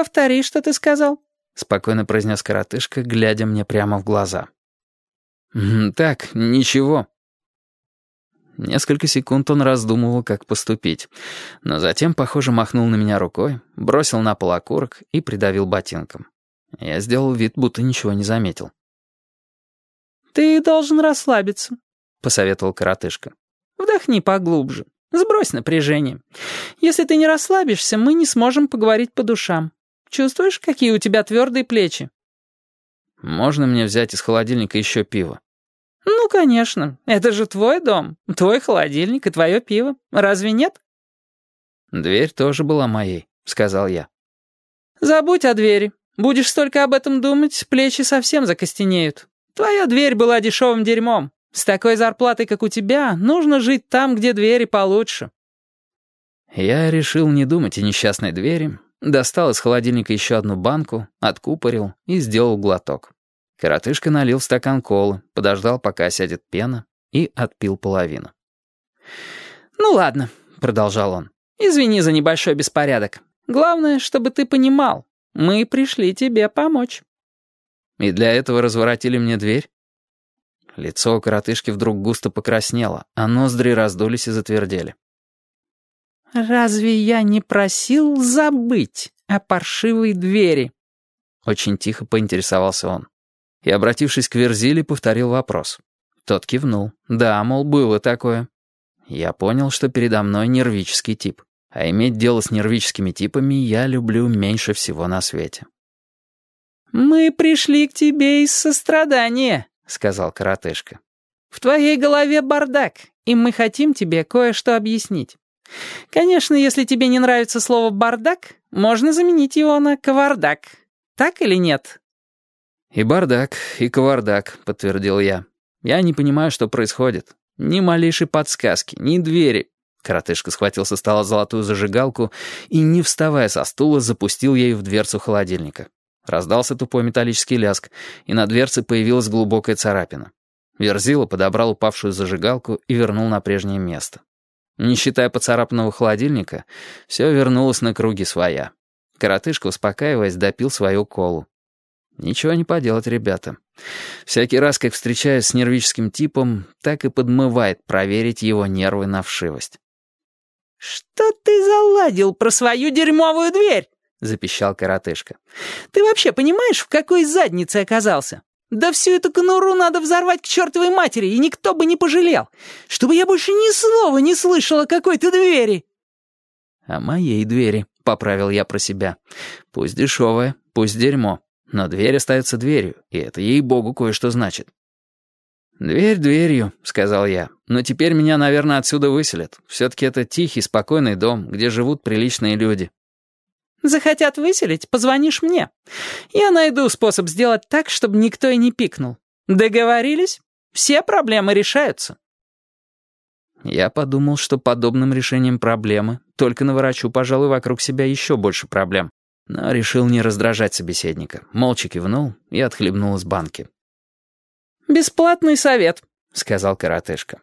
«Повтори, что ты сказал», — спокойно произнес коротышка, глядя мне прямо в глаза. «Так, ничего». Несколько секунд он раздумывал, как поступить, но затем, похоже, махнул на меня рукой, бросил на пол окурок и придавил ботинком. Я сделал вид, будто ничего не заметил. «Ты должен расслабиться», — посоветовал коротышка. «Вдохни поглубже, сбрось напряжение. Если ты не расслабишься, мы не сможем поговорить по душам. Чувствуешь, какие у тебя твердые плечи?» «Можно мне взять из холодильника еще пиво?» «Ну, конечно. Это же твой дом, твой холодильник и твое пиво. Разве нет?» «Дверь тоже была моей», — сказал я. «Забудь о двери. Будешь столько об этом думать, плечи совсем закостенеют. Твоя дверь была дешевым дерьмом. С такой зарплатой, как у тебя, нужно жить там, где двери получше». Я решил не думать о несчастной двери, достал из холодильника еще одну банку, откупорил и сделал глоток. Коротышка налил стакан колы, подождал, пока сядет пена, и отпил половину. «Ну ладно», — продолжал он, — «извини за небольшой беспорядок. Главное, чтобы ты понимал, мы пришли тебе помочь». «И для этого разворотили мне дверь?» Лицо у коротышки вдруг густо покраснело, а ноздри раздулись и затвердели. «Разве я не просил забыть о паршивой двери?» Очень тихо поинтересовался он. И, обратившись к Верзиле, повторил вопрос. Тот кивнул. «Да, мол, было такое». Я понял, что передо мной нервический тип. А иметь дело с нервическими типами я люблю меньше всего на свете. «Мы пришли к тебе из сострадания», — сказал коротышка. «В твоей голове бардак, и мы хотим тебе кое-что объяснить. Конечно, если тебе не нравится слово «бардак», можно заменить его на «кавардак». Так или нет?» «И бардак, и кавардак», — подтвердил я. «Я не понимаю, что происходит. Ни малейшей подсказки, ни двери». Коротышка схватил со стола золотую зажигалку и, не вставая со стула, запустил ею в дверцу холодильника. Раздался тупой металлический ляск, и на дверце появилась глубокая царапина. Верзила подобрал упавшую зажигалку и вернул на прежнее место. Не считая поцарапанного холодильника, все вернулось на круги своя. Коротышка, успокаиваясь, допил свою колу. Ничего не поделать, ребята. Всякий раз, как встречаюсь с нервическим типом, так и подмывает проверить его нервы на вшивость. «Что ты заладил про свою дерьмовую дверь?» — запищал коротышка. «Ты вообще понимаешь, в какой заднице оказался? Да всю эту конуру надо взорвать к чертовой матери, и никто бы не пожалел, чтобы я больше ни слова не слышал о какой-то двери». «О моей двери», — поправил я про себя. «Пусть дешевая, пусть дерьмо, но дверь остается дверью, и это, ей-богу, кое-что значит». «Дверь дверью», — сказал я. «Но теперь меня, наверное, отсюда выселят. Все-таки это тихий, спокойный дом, где живут приличные люди». Захотят выселить, позвонишь мне. Я найду способ сделать так, чтобы никто и не пикнул. Договорились? Все проблемы решаются». Я подумал, что подобным решением проблемы только наворачу, пожалуй, вокруг себя еще больше проблем. Но решил не раздражать собеседника. Молча кивнул и отхлебнул из банки. «Бесплатный совет», — сказал коротышка.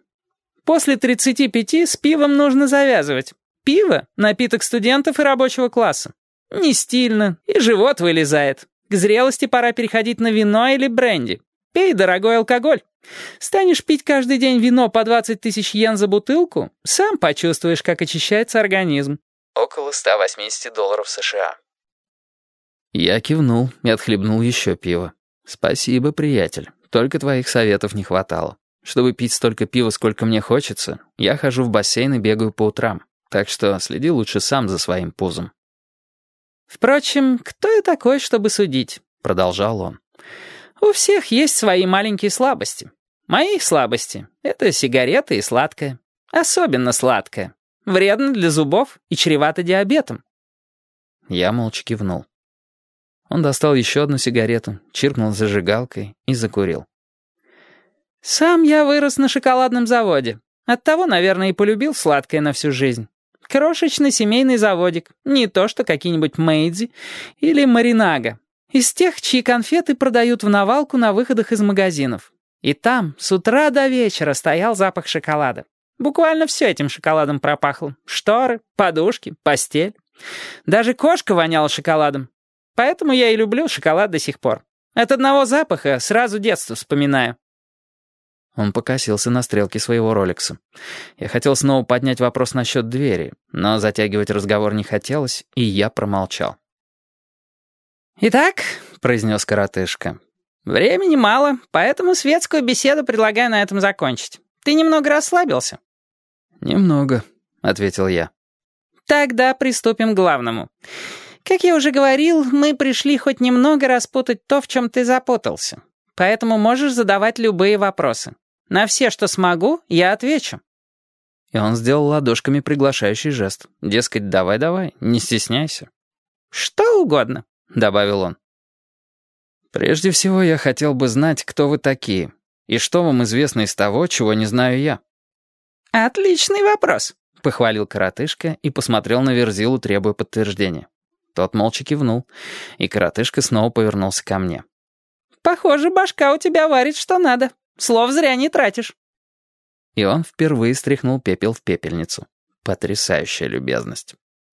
«После 35 с пивом нужно завязывать. Пиво — напиток студентов и рабочего класса. Не стильно, и живот вылезает. К зрелости пора переходить на вино или бренди. Пей дорогой алкоголь. Станешь пить каждый день вино по 20 тысяч йен за бутылку, сам почувствуешь, как очищается организм. Около 180 долларов США. Я кивнул и отхлебнул еще пиво. Спасибо, приятель. Только твоих советов не хватало. Чтобы пить столько пива, сколько мне хочется, я хожу в бассейн и бегаю по утрам. Так что следи лучше сам за своим пузом. «Впрочем, кто я такой, чтобы судить?» — продолжал он. «У всех есть свои маленькие слабости. Мои слабости — это сигареты и сладкое. Особенно сладкое. Вредно для зубов и чревато диабетом». Я молча кивнул. Он достал еще одну сигарету, чиркнул зажигалкой и закурил. «Сам я вырос на шоколадном заводе. Оттого, наверное, и полюбил сладкое на всю жизнь. Крошечный семейный заводик, не то что какие-нибудь Мэйдзи или Маринага. Из тех, чьи конфеты продают в навалку на выходах из магазинов. И там с утра до вечера стоял запах шоколада. Буквально все этим шоколадом пропахло. Шторы, подушки, постель. Даже кошка воняла шоколадом. Поэтому я и люблю шоколад до сих пор. От одного запаха сразу детство вспоминаю». Он покосился на стрелки своего роликса. Я хотел снова поднять вопрос насчет двери, но затягивать разговор не хотелось, и я промолчал. «Итак», — произнес коротышка, — «времени мало, поэтому светскую беседу предлагаю на этом закончить. Ты немного расслабился?» «Немного», — ответил я. «Тогда приступим к главному. Как я уже говорил, мы пришли хоть немного распутать то, в чем ты запутался. Поэтому можешь задавать любые вопросы. На все, что смогу, я отвечу». И он сделал ладошками приглашающий жест. Дескать, давай-давай, не стесняйся. «Что угодно», — добавил он. «Прежде всего, я хотел бы знать, кто вы такие, и что вам известно из того, чего не знаю я». «Отличный вопрос», — похвалил коротышка и посмотрел на Верзилу, требуя подтверждения. Тот молча кивнул, и коротышка снова повернулся ко мне. «Похоже, башка у тебя варит что надо. Слов зря не тратишь». И он впервые стряхнул пепел в пепельницу. Потрясающая любезность.